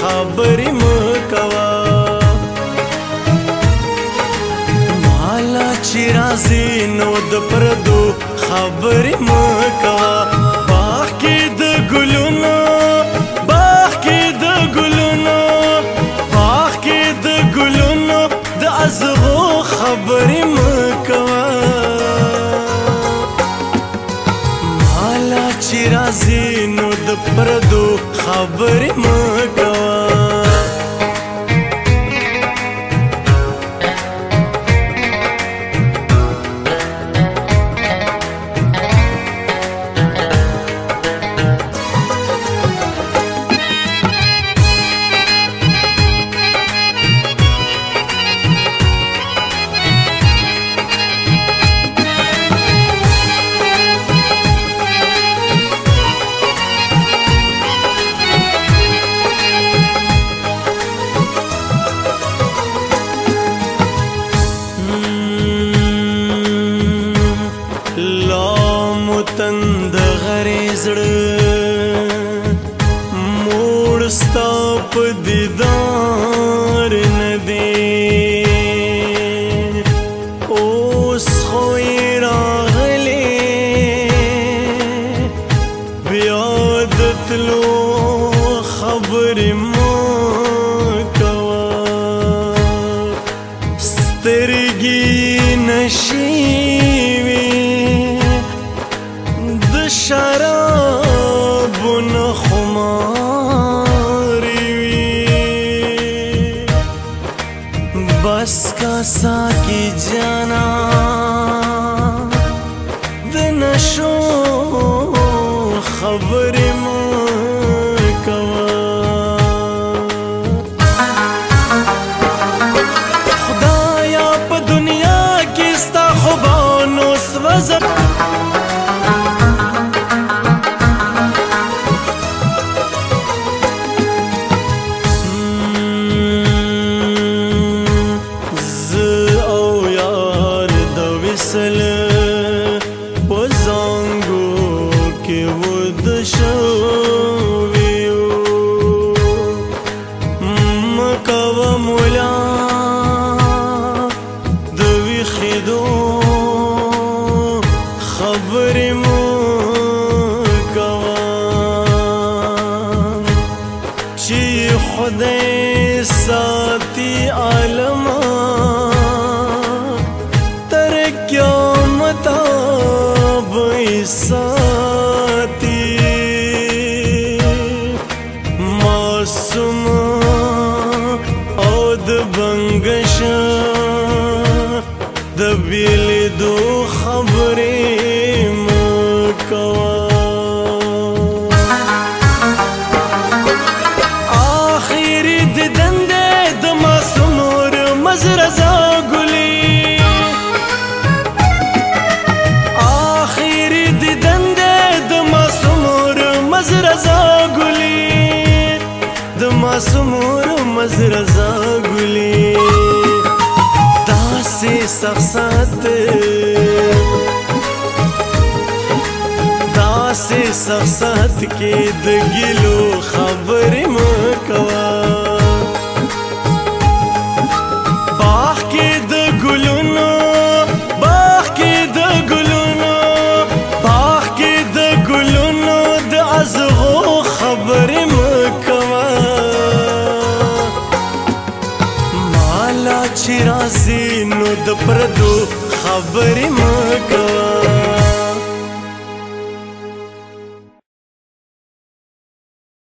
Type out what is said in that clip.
خبرې مکوا مالا چې راځي نو د پردو خبرې مکوا باغ کې د ګلونو باغ کې د ګلونو باغ کې د ګلونو د ازغو خبرې مکوا مالا چې راځي نو د پردو خبرې مکوا وطن د غرې زړه موړ ستا په دیدار نه دی اوس خو یې راغلی بیا د تلو خبرې ما کوه سترګې نشي شراب خماری بس کا ساکی جانا دنشو خبری وصله با زانگو که ود شویو مکاو مولا دوی خیدو خبر مکاو چی خدای ساد سمور مزر زاغلی داسې سخصات داسې سخصات کې د ګلو خبرې مکوا نازي نو د پردو خبرې مکه